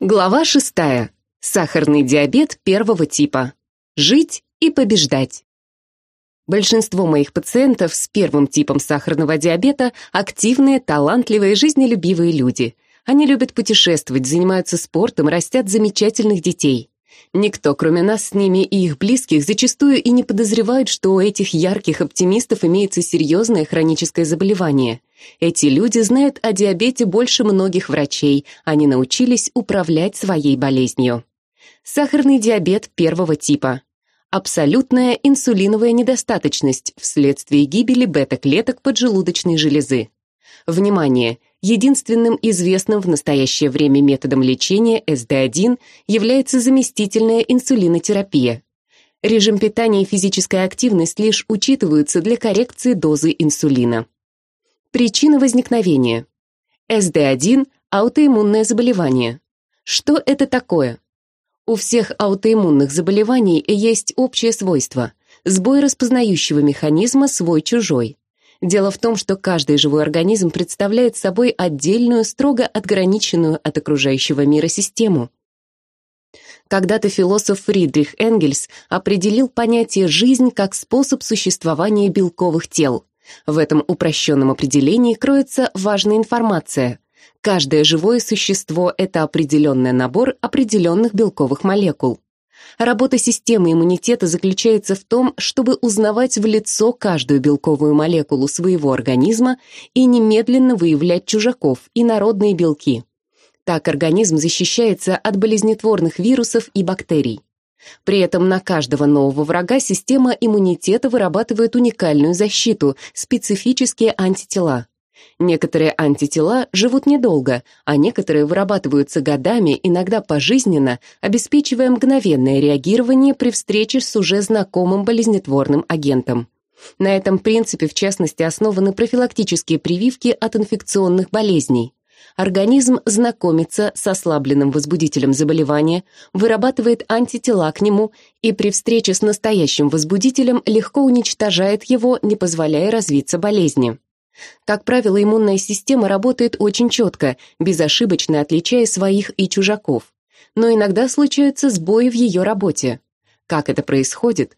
Глава шестая. Сахарный диабет первого типа. Жить и побеждать. Большинство моих пациентов с первым типом сахарного диабета – активные, талантливые, жизнелюбивые люди. Они любят путешествовать, занимаются спортом, растят замечательных детей. Никто, кроме нас с ними и их близких, зачастую и не подозревает, что у этих ярких оптимистов имеется серьезное хроническое заболевание. Эти люди знают о диабете больше многих врачей, они научились управлять своей болезнью. Сахарный диабет первого типа. Абсолютная инсулиновая недостаточность вследствие гибели бета-клеток поджелудочной железы. Внимание! Единственным известным в настоящее время методом лечения СД1 является заместительная инсулинотерапия. Режим питания и физическая активность лишь учитываются для коррекции дозы инсулина. Причина возникновения. СД1 – аутоиммунное заболевание. Что это такое? У всех аутоиммунных заболеваний есть общее свойство – сбой распознающего механизма свой-чужой. Дело в том, что каждый живой организм представляет собой отдельную, строго отграниченную от окружающего мира систему. Когда-то философ Фридрих Энгельс определил понятие «жизнь» как способ существования белковых тел. В этом упрощенном определении кроется важная информация. Каждое живое существо — это определенный набор определенных белковых молекул. Работа системы иммунитета заключается в том, чтобы узнавать в лицо каждую белковую молекулу своего организма и немедленно выявлять чужаков и народные белки. Так организм защищается от болезнетворных вирусов и бактерий. При этом на каждого нового врага система иммунитета вырабатывает уникальную защиту, специфические антитела. Некоторые антитела живут недолго, а некоторые вырабатываются годами, иногда пожизненно, обеспечивая мгновенное реагирование при встрече с уже знакомым болезнетворным агентом. На этом принципе, в частности, основаны профилактические прививки от инфекционных болезней. Организм знакомится с ослабленным возбудителем заболевания, вырабатывает антитела к нему и при встрече с настоящим возбудителем легко уничтожает его, не позволяя развиться болезни. Как правило, иммунная система работает очень четко, безошибочно отличая своих и чужаков. Но иногда случаются сбои в ее работе. Как это происходит?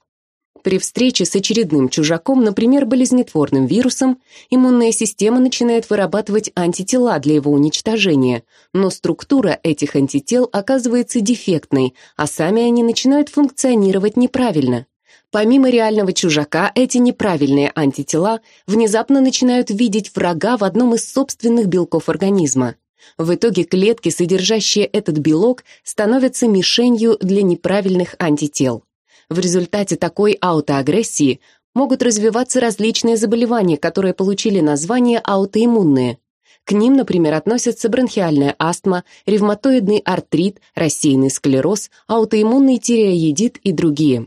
При встрече с очередным чужаком, например, болезнетворным вирусом, иммунная система начинает вырабатывать антитела для его уничтожения, но структура этих антител оказывается дефектной, а сами они начинают функционировать неправильно. Помимо реального чужака, эти неправильные антитела внезапно начинают видеть врага в одном из собственных белков организма. В итоге клетки, содержащие этот белок, становятся мишенью для неправильных антител. В результате такой аутоагрессии могут развиваться различные заболевания, которые получили название аутоиммунные. К ним, например, относятся бронхиальная астма, ревматоидный артрит, рассеянный склероз, аутоиммунный тиреоедит и другие.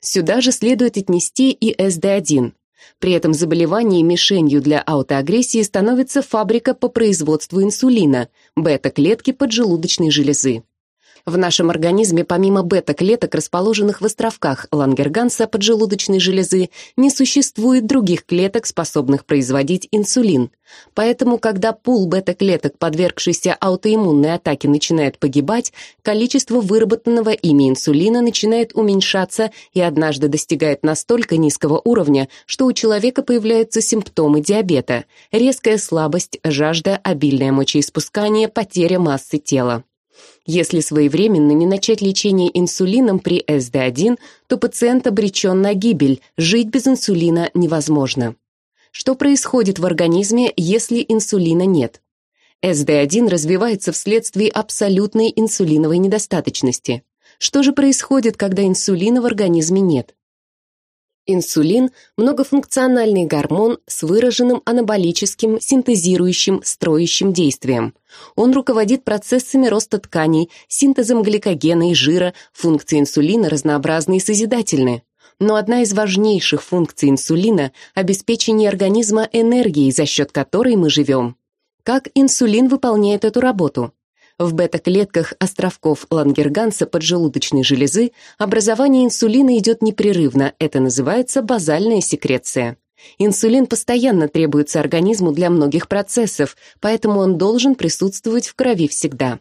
Сюда же следует отнести и СД1. При этом заболевании мишенью для аутоагрессии становится фабрика по производству инсулина, бета-клетки поджелудочной железы. В нашем организме помимо бета-клеток, расположенных в островках Лангерганса поджелудочной железы, не существует других клеток, способных производить инсулин. Поэтому, когда пул бета-клеток, подвергшийся аутоиммунной атаке, начинает погибать, количество выработанного ими инсулина начинает уменьшаться и однажды достигает настолько низкого уровня, что у человека появляются симптомы диабета – резкая слабость, жажда, обильное мочеиспускание, потеря массы тела. Если своевременно не начать лечение инсулином при СД1, то пациент обречен на гибель, жить без инсулина невозможно. Что происходит в организме, если инсулина нет? СД1 развивается вследствие абсолютной инсулиновой недостаточности. Что же происходит, когда инсулина в организме нет? Инсулин – многофункциональный гормон с выраженным анаболическим, синтезирующим, строящим действием. Он руководит процессами роста тканей, синтезом гликогена и жира, функции инсулина разнообразны и созидательны. Но одна из важнейших функций инсулина – обеспечение организма энергией, за счет которой мы живем. Как инсулин выполняет эту работу? В бета-клетках островков Лангерганса поджелудочной железы образование инсулина идет непрерывно, это называется базальная секреция. Инсулин постоянно требуется организму для многих процессов, поэтому он должен присутствовать в крови всегда.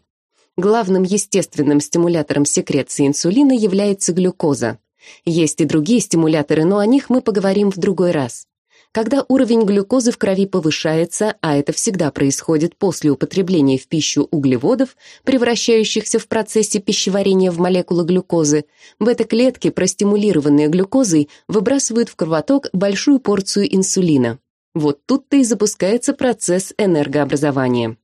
Главным естественным стимулятором секреции инсулина является глюкоза. Есть и другие стимуляторы, но о них мы поговорим в другой раз. Когда уровень глюкозы в крови повышается, а это всегда происходит после употребления в пищу углеводов, превращающихся в процессе пищеварения в молекулы глюкозы, бета-клетки, простимулированные глюкозой, выбрасывают в кровоток большую порцию инсулина. Вот тут-то и запускается процесс энергообразования.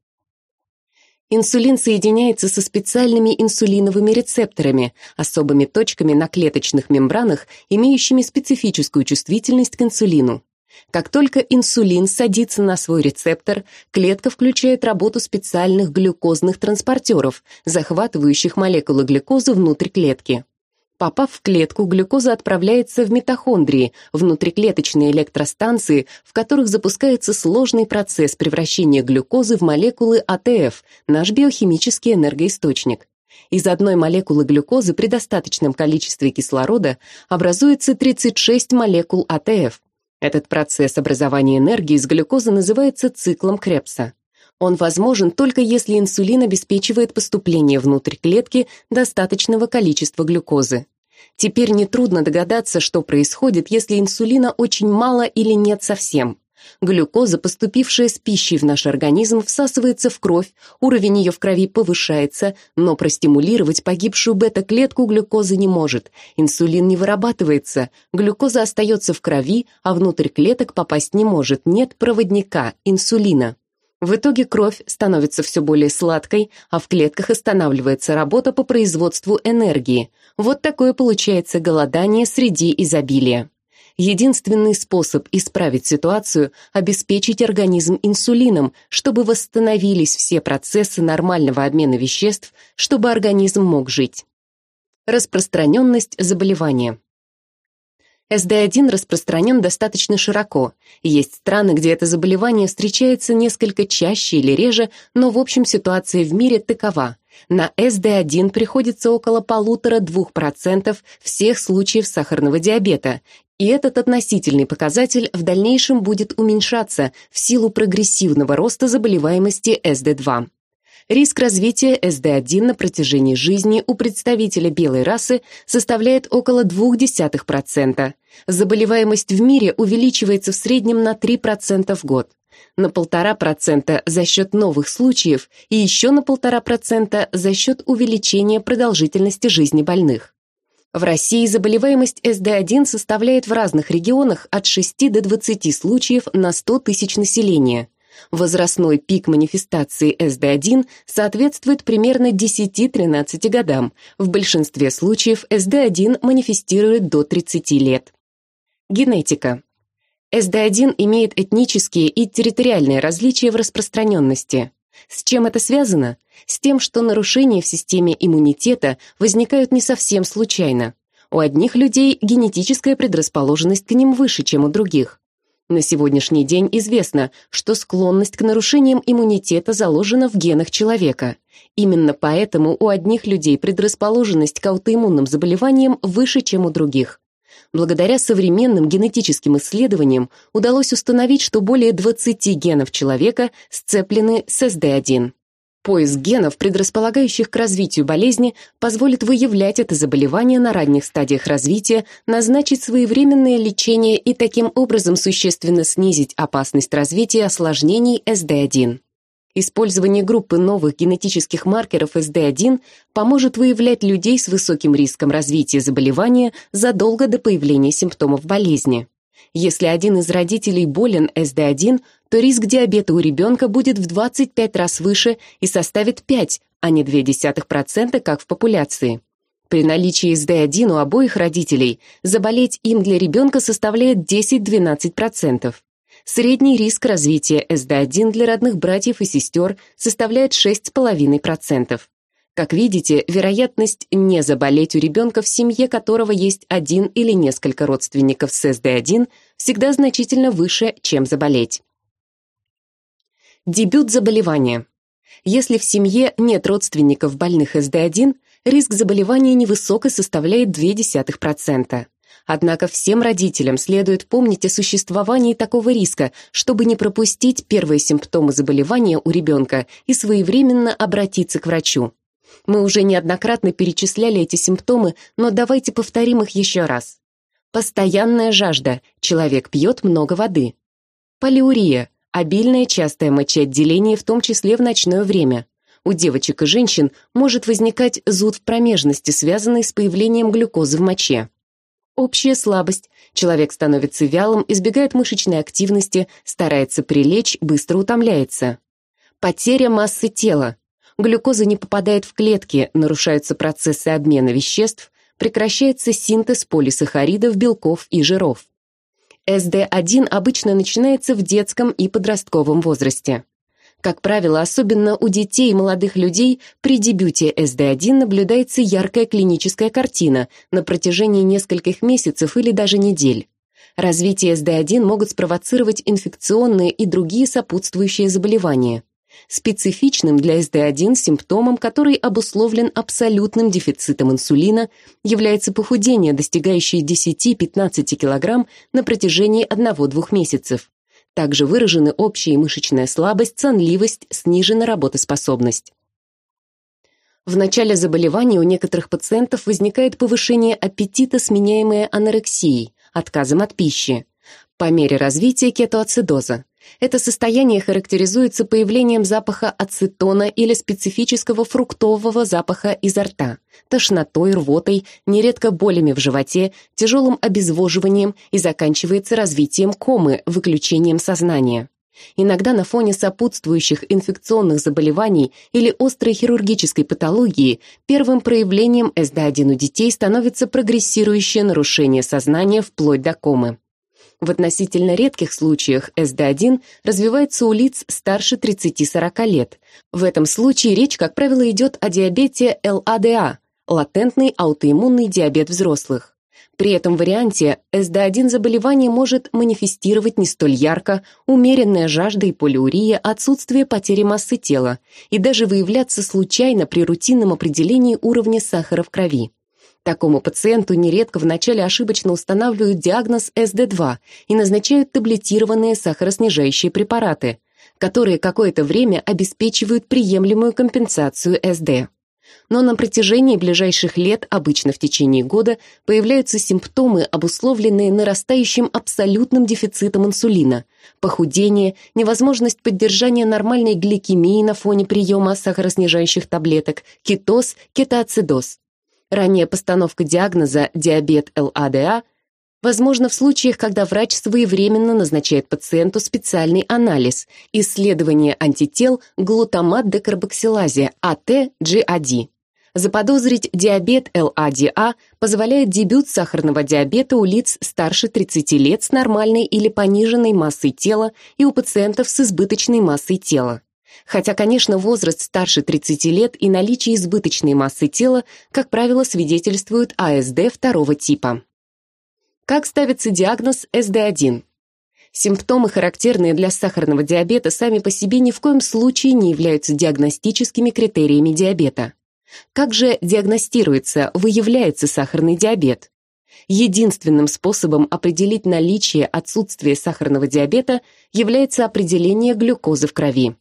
Инсулин соединяется со специальными инсулиновыми рецепторами, особыми точками на клеточных мембранах, имеющими специфическую чувствительность к инсулину. Как только инсулин садится на свой рецептор, клетка включает работу специальных глюкозных транспортеров, захватывающих молекулы глюкозы внутрь клетки. Попав в клетку, глюкоза отправляется в митохондрии, внутриклеточные электростанции, в которых запускается сложный процесс превращения глюкозы в молекулы АТФ, наш биохимический энергоисточник. Из одной молекулы глюкозы при достаточном количестве кислорода образуется 36 молекул АТФ. Этот процесс образования энергии из глюкозы называется циклом Крепса. Он возможен только если инсулин обеспечивает поступление внутрь клетки достаточного количества глюкозы. Теперь нетрудно догадаться, что происходит, если инсулина очень мало или нет совсем. Глюкоза, поступившая с пищей в наш организм, всасывается в кровь, уровень ее в крови повышается, но простимулировать погибшую бета-клетку глюкозы не может. Инсулин не вырабатывается, глюкоза остается в крови, а внутрь клеток попасть не может, нет проводника, инсулина. В итоге кровь становится все более сладкой, а в клетках останавливается работа по производству энергии. Вот такое получается голодание среди изобилия. Единственный способ исправить ситуацию – обеспечить организм инсулином, чтобы восстановились все процессы нормального обмена веществ, чтобы организм мог жить. Распространенность заболевания. СД1 распространен достаточно широко. Есть страны, где это заболевание встречается несколько чаще или реже, но в общем ситуация в мире такова. На СД1 приходится около полутора-двух процентов всех случаев сахарного диабета, и этот относительный показатель в дальнейшем будет уменьшаться в силу прогрессивного роста заболеваемости СД2. Риск развития СД1 на протяжении жизни у представителя белой расы составляет около 0,2%. Заболеваемость в мире увеличивается в среднем на 3% в год. На 1,5% за счет новых случаев и еще на 1,5% за счет увеличения продолжительности жизни больных. В России заболеваемость СД1 составляет в разных регионах от 6 до 20 случаев на 100 тысяч населения. Возрастной пик манифестации СД1 соответствует примерно 10-13 годам. В большинстве случаев СД1 манифестирует до 30 лет. Генетика. СД1 имеет этнические и территориальные различия в распространенности. С чем это связано? С тем, что нарушения в системе иммунитета возникают не совсем случайно. У одних людей генетическая предрасположенность к ним выше, чем у других. На сегодняшний день известно, что склонность к нарушениям иммунитета заложена в генах человека. Именно поэтому у одних людей предрасположенность к аутоиммунным заболеваниям выше, чем у других. Благодаря современным генетическим исследованиям удалось установить, что более 20 генов человека сцеплены с SD1. Поиск генов, предрасполагающих к развитию болезни, позволит выявлять это заболевание на ранних стадиях развития, назначить своевременное лечение и таким образом существенно снизить опасность развития осложнений СД1. Использование группы новых генетических маркеров СД1 поможет выявлять людей с высоким риском развития заболевания задолго до появления симптомов болезни. Если один из родителей болен СД1, то риск диабета у ребенка будет в 25 раз выше и составит 5, а не 0,2%, как в популяции. При наличии СД1 у обоих родителей заболеть им для ребенка составляет 10-12%. Средний риск развития СД1 для родных братьев и сестер составляет 6,5%. Как видите, вероятность не заболеть у ребенка, в семье которого есть один или несколько родственников с СД1, всегда значительно выше, чем заболеть. Дебют заболевания. Если в семье нет родственников больных СД1, риск заболевания невысок и составляет 0,2%. Однако всем родителям следует помнить о существовании такого риска, чтобы не пропустить первые симптомы заболевания у ребенка и своевременно обратиться к врачу. Мы уже неоднократно перечисляли эти симптомы, но давайте повторим их еще раз. Постоянная жажда, человек пьет много воды. Полиурия, обильное частое мочеотделение, в том числе в ночное время. У девочек и женщин может возникать зуд в промежности, связанный с появлением глюкозы в моче. Общая слабость. Человек становится вялым, избегает мышечной активности, старается прилечь, быстро утомляется. Потеря массы тела. Глюкоза не попадает в клетки, нарушаются процессы обмена веществ, прекращается синтез полисахаридов, белков и жиров. СД1 обычно начинается в детском и подростковом возрасте. Как правило, особенно у детей и молодых людей при дебюте СД1 наблюдается яркая клиническая картина на протяжении нескольких месяцев или даже недель. Развитие СД1 могут спровоцировать инфекционные и другие сопутствующие заболевания. Специфичным для СД1 симптомом, который обусловлен абсолютным дефицитом инсулина, является похудение, достигающее 10-15 кг на протяжении 1-2 месяцев. Также выражены общая мышечная слабость, сонливость, снижена работоспособность. В начале заболевания у некоторых пациентов возникает повышение аппетита, сменяемое анорексией, отказом от пищи. По мере развития кетоацидоза. Это состояние характеризуется появлением запаха ацетона или специфического фруктового запаха изо рта, тошнотой, рвотой, нередко болями в животе, тяжелым обезвоживанием и заканчивается развитием комы, выключением сознания. Иногда на фоне сопутствующих инфекционных заболеваний или острой хирургической патологии первым проявлением СД1 у детей становится прогрессирующее нарушение сознания вплоть до комы. В относительно редких случаях СД1 развивается у лиц старше 30-40 лет. В этом случае речь, как правило, идет о диабете ЛАДА, латентный аутоиммунный диабет взрослых. При этом варианте СД1 заболевание может манифестировать не столь ярко, умеренная жажда и полиурия, отсутствие потери массы тела и даже выявляться случайно при рутинном определении уровня сахара в крови. Такому пациенту нередко вначале ошибочно устанавливают диагноз СД2 и назначают таблетированные сахароснижающие препараты, которые какое-то время обеспечивают приемлемую компенсацию СД. Но на протяжении ближайших лет, обычно в течение года, появляются симптомы, обусловленные нарастающим абсолютным дефицитом инсулина, похудение, невозможность поддержания нормальной гликемии на фоне приема сахароснижающих таблеток, кетоз, кетоацидоз. Ранняя постановка диагноза диабет ЛАДА возможно в случаях, когда врач своевременно назначает пациенту специальный анализ – исследование антител глутамат-декарбоксилазе АТ-GAD. Заподозрить диабет ЛАДА позволяет дебют сахарного диабета у лиц старше 30 лет с нормальной или пониженной массой тела и у пациентов с избыточной массой тела. Хотя, конечно, возраст старше 30 лет и наличие избыточной массы тела, как правило, свидетельствуют АСД второго типа. Как ставится диагноз СД1? Симптомы, характерные для сахарного диабета, сами по себе ни в коем случае не являются диагностическими критериями диабета. Как же диагностируется, выявляется сахарный диабет? Единственным способом определить наличие отсутствия сахарного диабета является определение глюкозы в крови.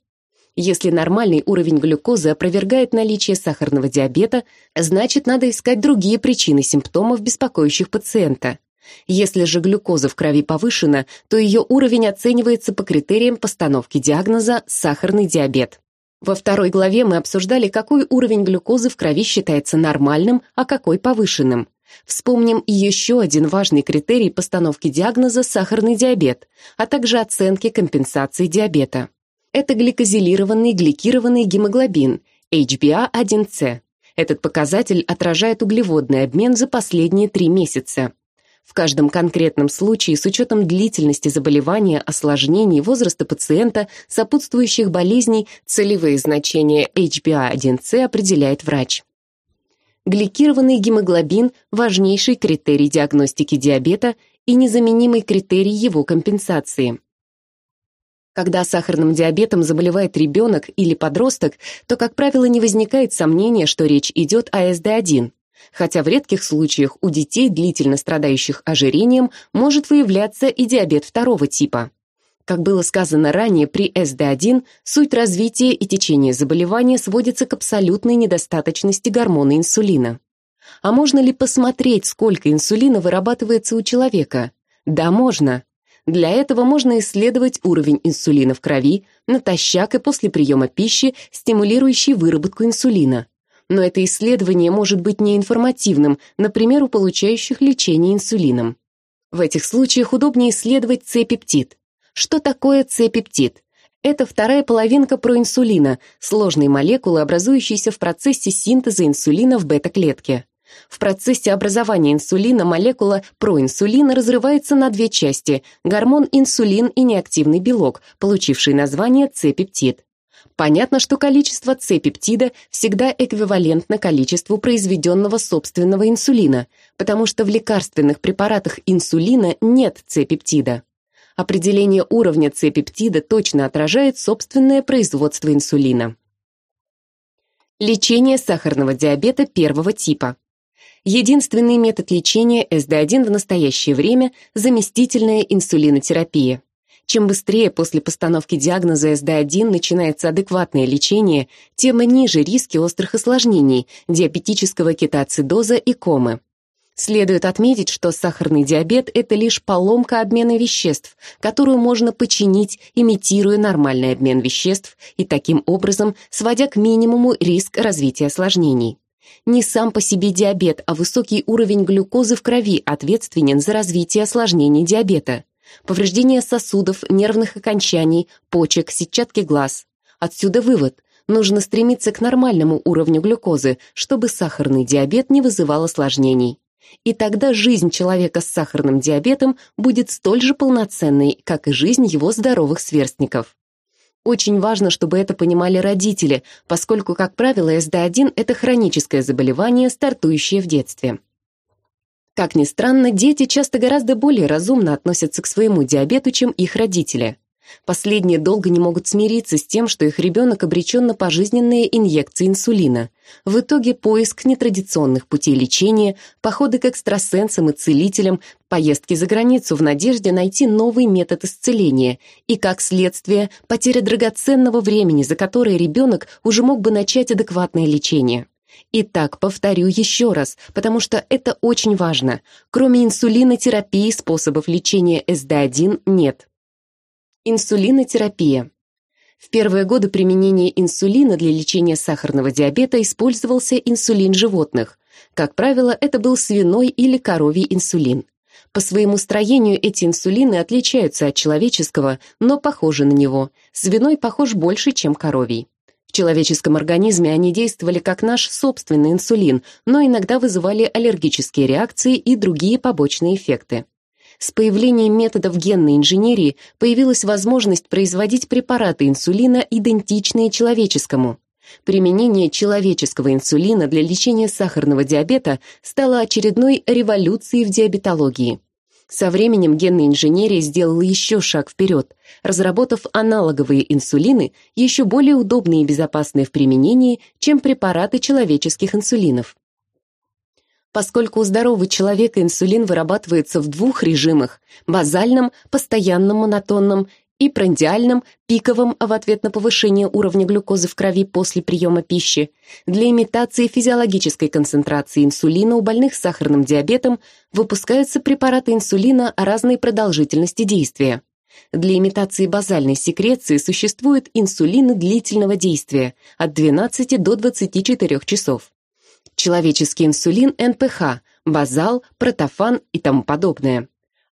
Если нормальный уровень глюкозы опровергает наличие сахарного диабета, значит, надо искать другие причины симптомов, беспокоящих пациента. Если же глюкоза в крови повышена, то ее уровень оценивается по критериям постановки диагноза «сахарный диабет». Во второй главе мы обсуждали, какой уровень глюкозы в крови считается нормальным, а какой повышенным. Вспомним еще один важный критерий постановки диагноза «сахарный диабет», а также оценки компенсации диабета. Это гликозилированный гликированный гемоглобин, HbA1c. Этот показатель отражает углеводный обмен за последние три месяца. В каждом конкретном случае с учетом длительности заболевания, осложнений, возраста пациента, сопутствующих болезней, целевые значения HbA1c определяет врач. Гликированный гемоглобин – важнейший критерий диагностики диабета и незаменимый критерий его компенсации. Когда сахарным диабетом заболевает ребенок или подросток, то, как правило, не возникает сомнения, что речь идет о СД1. Хотя в редких случаях у детей, длительно страдающих ожирением, может выявляться и диабет второго типа. Как было сказано ранее, при СД1 суть развития и течения заболевания сводится к абсолютной недостаточности гормона инсулина. А можно ли посмотреть, сколько инсулина вырабатывается у человека? Да, можно. Для этого можно исследовать уровень инсулина в крови, натощак и после приема пищи, стимулирующий выработку инсулина. Но это исследование может быть неинформативным, например, у получающих лечение инсулином. В этих случаях удобнее исследовать С-пептид. Что такое С-пептид? Это вторая половинка проинсулина, сложной молекулы, образующейся в процессе синтеза инсулина в бета-клетке. В процессе образования инсулина молекула проинсулина разрывается на две части – гормон инсулин и неактивный белок, получивший название С-пептид. Понятно, что количество С-пептида всегда эквивалентно количеству произведенного собственного инсулина, потому что в лекарственных препаратах инсулина нет С-пептида. Определение уровня С-пептида точно отражает собственное производство инсулина. Лечение сахарного диабета первого типа. Единственный метод лечения СД1 в настоящее время – заместительная инсулинотерапия. Чем быстрее после постановки диагноза СД1 начинается адекватное лечение, тем ниже риски острых осложнений, диабетического кетоацидоза и комы. Следует отметить, что сахарный диабет – это лишь поломка обмена веществ, которую можно починить, имитируя нормальный обмен веществ и таким образом сводя к минимуму риск развития осложнений. Не сам по себе диабет, а высокий уровень глюкозы в крови ответственен за развитие осложнений диабета повреждение сосудов, нервных окончаний, почек, сетчатки глаз. Отсюда вывод. Нужно стремиться к нормальному уровню глюкозы, чтобы сахарный диабет не вызывал осложнений. И тогда жизнь человека с сахарным диабетом будет столь же полноценной, как и жизнь его здоровых сверстников. Очень важно, чтобы это понимали родители, поскольку, как правило, СД1 – это хроническое заболевание, стартующее в детстве. Как ни странно, дети часто гораздо более разумно относятся к своему диабету, чем их родители. Последние долго не могут смириться с тем, что их ребенок обречен на пожизненные инъекции инсулина. В итоге поиск нетрадиционных путей лечения, походы к экстрасенсам и целителям, поездки за границу в надежде найти новый метод исцеления и, как следствие, потеря драгоценного времени, за которое ребенок уже мог бы начать адекватное лечение. Итак, повторю еще раз, потому что это очень важно. Кроме инсулинотерапии способов лечения СД1 нет. Инсулинотерапия. В первые годы применения инсулина для лечения сахарного диабета использовался инсулин животных. Как правило, это был свиной или коровий инсулин. По своему строению эти инсулины отличаются от человеческого, но похожи на него. Свиной похож больше, чем коровий человеческом организме они действовали как наш собственный инсулин, но иногда вызывали аллергические реакции и другие побочные эффекты. С появлением методов генной инженерии появилась возможность производить препараты инсулина, идентичные человеческому. Применение человеческого инсулина для лечения сахарного диабета стало очередной революцией в диабетологии. Со временем генная инженерия сделала еще шаг вперед, разработав аналоговые инсулины, еще более удобные и безопасные в применении, чем препараты человеческих инсулинов. Поскольку у здорового человека инсулин вырабатывается в двух режимах – базальном, постоянном монотонном и прандиальном, пиковом в ответ на повышение уровня глюкозы в крови после приема пищи. Для имитации физиологической концентрации инсулина у больных с сахарным диабетом выпускаются препараты инсулина разной продолжительности действия. Для имитации базальной секреции существуют инсулины длительного действия от 12 до 24 часов. Человеческий инсулин НПХ, базал, протофан и тому подобное.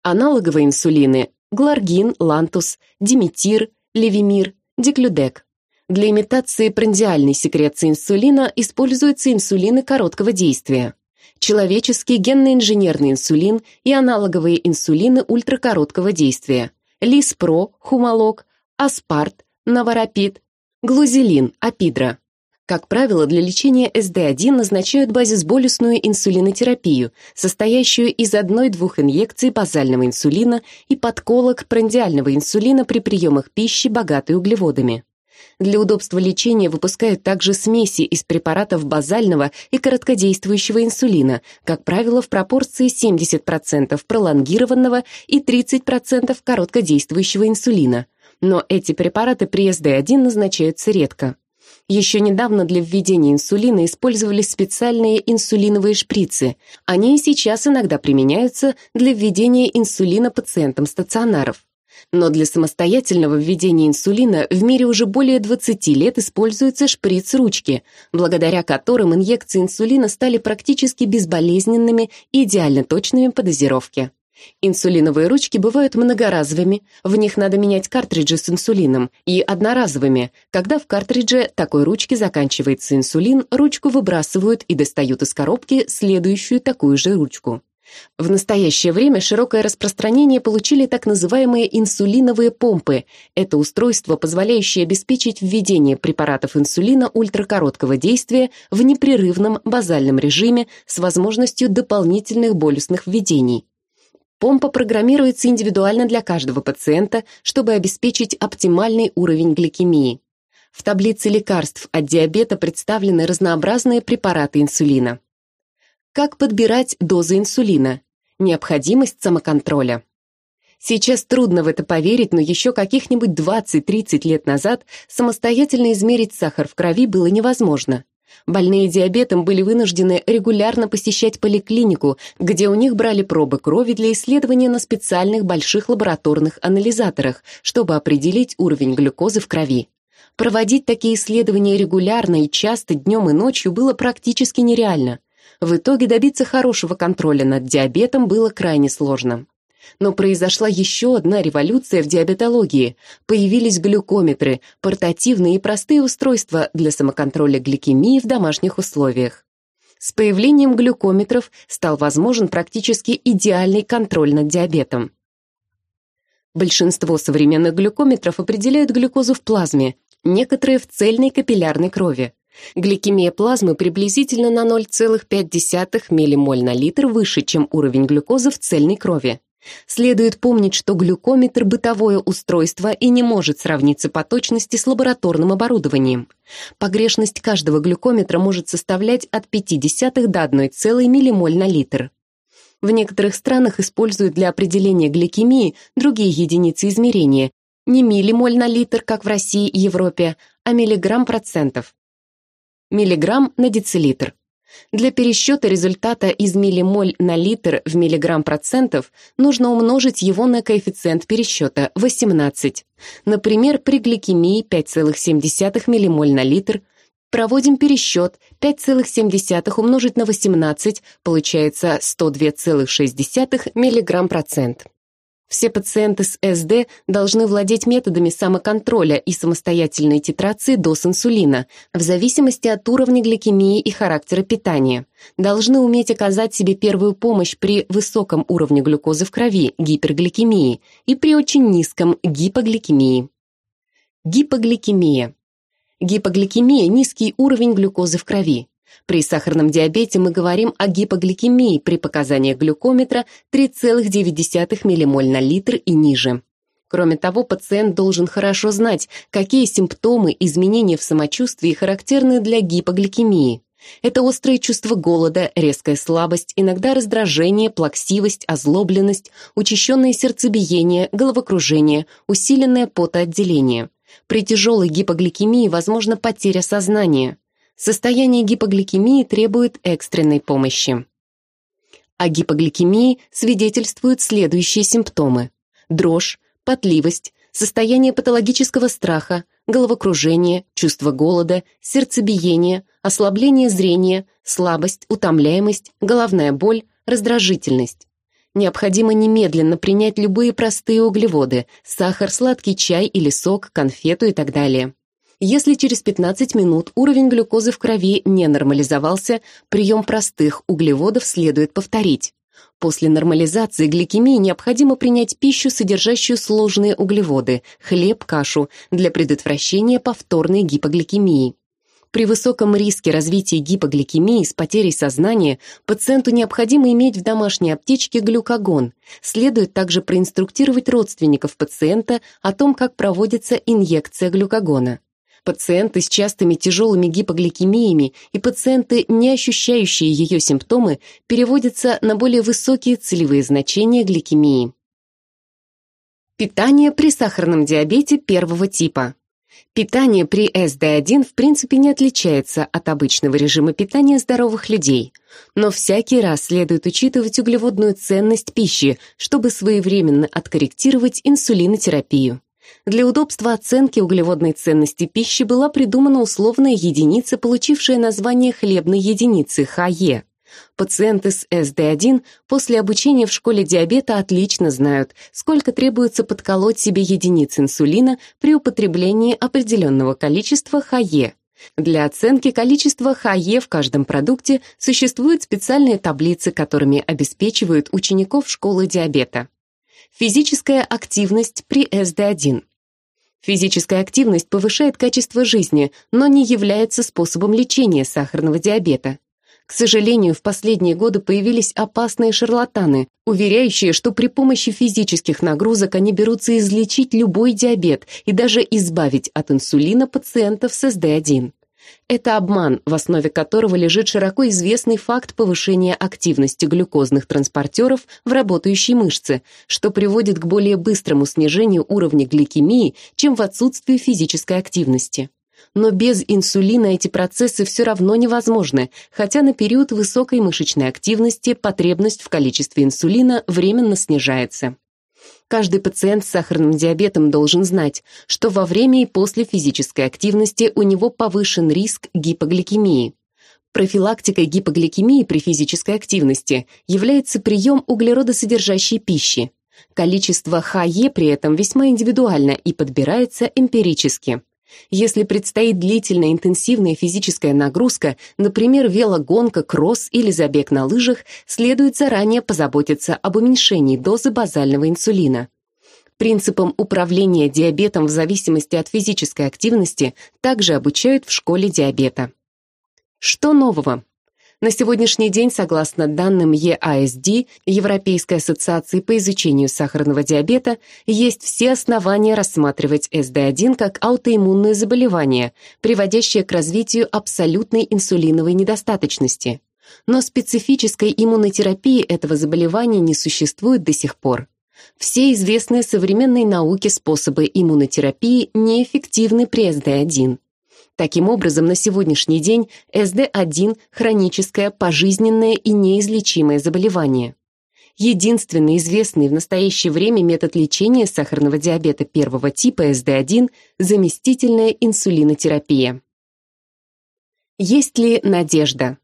Аналоговые инсулины гларгин, лантус, детемир, левемир, деглудек. Для имитации прандиальной секреции инсулина используются инсулины короткого действия. Человеческий генно-инженерный инсулин и аналоговые инсулины ультракороткого действия. Лиспро, хумалог, аспарт, наварапид, глузелин, апидра. Как правило, для лечения СД1 назначают базисболюсную инсулинотерапию, состоящую из одной-двух инъекций базального инсулина и подколок прандиального инсулина при приемах пищи, богатой углеводами. Для удобства лечения выпускают также смеси из препаратов базального и короткодействующего инсулина, как правило, в пропорции 70% пролонгированного и 30% короткодействующего инсулина. Но эти препараты при СД1 назначаются редко. Еще недавно для введения инсулина использовались специальные инсулиновые шприцы. Они и сейчас иногда применяются для введения инсулина пациентам стационаров. Но для самостоятельного введения инсулина в мире уже более 20 лет используются шприц-ручки, благодаря которым инъекции инсулина стали практически безболезненными и идеально точными по дозировке. Инсулиновые ручки бывают многоразовыми, в них надо менять картриджи с инсулином, и одноразовыми, когда в картридже такой ручки заканчивается инсулин, ручку выбрасывают и достают из коробки следующую такую же ручку. В настоящее время широкое распространение получили так называемые инсулиновые помпы. Это устройство, позволяющее обеспечить введение препаратов инсулина ультракороткого действия в непрерывном базальном режиме с возможностью дополнительных болюсных введений. Помпа программируется индивидуально для каждого пациента, чтобы обеспечить оптимальный уровень гликемии. В таблице лекарств от диабета представлены разнообразные препараты инсулина. Как подбирать дозы инсулина? Необходимость самоконтроля. Сейчас трудно в это поверить, но еще каких-нибудь 20-30 лет назад самостоятельно измерить сахар в крови было невозможно. Больные диабетом были вынуждены регулярно посещать поликлинику, где у них брали пробы крови для исследования на специальных больших лабораторных анализаторах, чтобы определить уровень глюкозы в крови. Проводить такие исследования регулярно и часто днем и ночью было практически нереально. В итоге добиться хорошего контроля над диабетом было крайне сложно. Но произошла еще одна революция в диабетологии. Появились глюкометры, портативные и простые устройства для самоконтроля гликемии в домашних условиях. С появлением глюкометров стал возможен практически идеальный контроль над диабетом. Большинство современных глюкометров определяют глюкозу в плазме, некоторые в цельной капиллярной крови. Гликемия плазмы приблизительно на 0,5 ммоль на литр выше, чем уровень глюкозы в цельной крови. Следует помнить, что глюкометр – бытовое устройство и не может сравниться по точности с лабораторным оборудованием. Погрешность каждого глюкометра может составлять от 0,5 до 1,1 ммоль на литр. В некоторых странах используют для определения гликемии другие единицы измерения – не миллимоль на литр, как в России и Европе, а миллиграмм процентов. Миллиграмм на децилитр. Для пересчета результата из миллимоль на литр в миллиграмм процентов нужно умножить его на коэффициент пересчета 18. Например, при гликемии 5,7 миллимоль на литр проводим пересчет 5,7 умножить на 18, получается 102,6 миллиграмм процент. Все пациенты с СД должны владеть методами самоконтроля и самостоятельной титрации доз инсулина в зависимости от уровня гликемии и характера питания. Должны уметь оказать себе первую помощь при высоком уровне глюкозы в крови, гипергликемии, и при очень низком гипогликемии. Гипогликемия. Гипогликемия – низкий уровень глюкозы в крови. При сахарном диабете мы говорим о гипогликемии при показаниях глюкометра 3,9 ммоль на литр и ниже. Кроме того, пациент должен хорошо знать, какие симптомы изменения в самочувствии характерны для гипогликемии. Это острое чувство голода, резкая слабость, иногда раздражение, плаксивость, озлобленность, учащенное сердцебиение, головокружение, усиленное потоотделение. При тяжелой гипогликемии возможна потеря сознания. Состояние гипогликемии требует экстренной помощи. О гипогликемии свидетельствуют следующие симптомы. Дрожь, потливость, состояние патологического страха, головокружение, чувство голода, сердцебиение, ослабление зрения, слабость, утомляемость, головная боль, раздражительность. Необходимо немедленно принять любые простые углеводы, сахар, сладкий чай или сок, конфету и так далее. Если через 15 минут уровень глюкозы в крови не нормализовался, прием простых углеводов следует повторить. После нормализации гликемии необходимо принять пищу, содержащую сложные углеводы, хлеб, кашу, для предотвращения повторной гипогликемии. При высоком риске развития гипогликемии с потерей сознания пациенту необходимо иметь в домашней аптечке глюкагон. Следует также проинструктировать родственников пациента о том, как проводится инъекция глюкагона. Пациенты с частыми тяжелыми гипогликемиями и пациенты, не ощущающие ее симптомы, переводятся на более высокие целевые значения гликемии. Питание при сахарном диабете первого типа. Питание при СД1 в принципе не отличается от обычного режима питания здоровых людей, но всякий раз следует учитывать углеводную ценность пищи, чтобы своевременно откорректировать инсулинотерапию. Для удобства оценки углеводной ценности пищи была придумана условная единица, получившая название хлебной единицы ХЕ. Пациенты с СД1 после обучения в школе диабета отлично знают, сколько требуется подколоть себе единиц инсулина при употреблении определенного количества ХЕ. Для оценки количества ХЕ в каждом продукте существуют специальные таблицы, которыми обеспечивают учеников школы диабета. Физическая активность при СД1. Физическая активность повышает качество жизни, но не является способом лечения сахарного диабета. К сожалению, в последние годы появились опасные шарлатаны, уверяющие, что при помощи физических нагрузок они берутся излечить любой диабет и даже избавить от инсулина пациентов с СД1. Это обман, в основе которого лежит широко известный факт повышения активности глюкозных транспортеров в работающей мышце, что приводит к более быстрому снижению уровня гликемии, чем в отсутствии физической активности. Но без инсулина эти процессы все равно невозможны, хотя на период высокой мышечной активности потребность в количестве инсулина временно снижается. Каждый пациент с сахарным диабетом должен знать, что во время и после физической активности у него повышен риск гипогликемии. Профилактикой гипогликемии при физической активности является прием углеродосодержащей пищи. Количество ХЕ при этом весьма индивидуально и подбирается эмпирически. Если предстоит длительная интенсивная физическая нагрузка, например, велогонка, кросс или забег на лыжах, следует заранее позаботиться об уменьшении дозы базального инсулина. Принципам управления диабетом в зависимости от физической активности также обучают в школе диабета. Что нового? На сегодняшний день, согласно данным EASD, Европейской ассоциации по изучению сахарного диабета, есть все основания рассматривать СД1 как аутоиммунное заболевание, приводящее к развитию абсолютной инсулиновой недостаточности. Но специфической иммунотерапии этого заболевания не существует до сих пор. Все известные современной науке способы иммунотерапии неэффективны при СД1. Таким образом, на сегодняшний день СД1 – хроническое, пожизненное и неизлечимое заболевание. Единственный известный в настоящее время метод лечения сахарного диабета первого типа СД1 – заместительная инсулинотерапия. Есть ли надежда?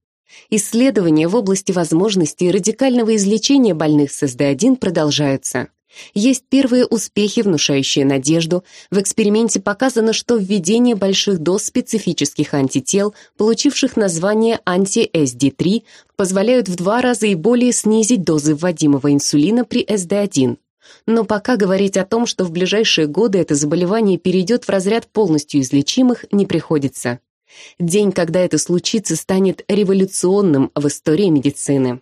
Исследования в области возможностей радикального излечения больных с СД1 продолжаются. Есть первые успехи, внушающие надежду. В эксперименте показано, что введение больших доз специфических антител, получивших название анти-SD3, позволяют в два раза и более снизить дозы вводимого инсулина при SD1. Но пока говорить о том, что в ближайшие годы это заболевание перейдет в разряд полностью излечимых, не приходится. День, когда это случится, станет революционным в истории медицины.